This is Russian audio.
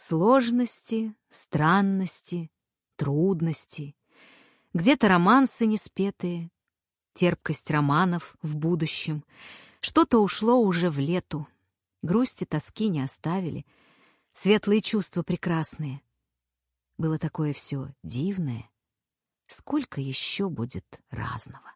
Сложности, странности, трудности, где-то романсы неспетые, терпкость романов в будущем. Что-то ушло уже в лету. Грусти, тоски не оставили. Светлые чувства прекрасные. Было такое все дивное. Сколько еще будет разного?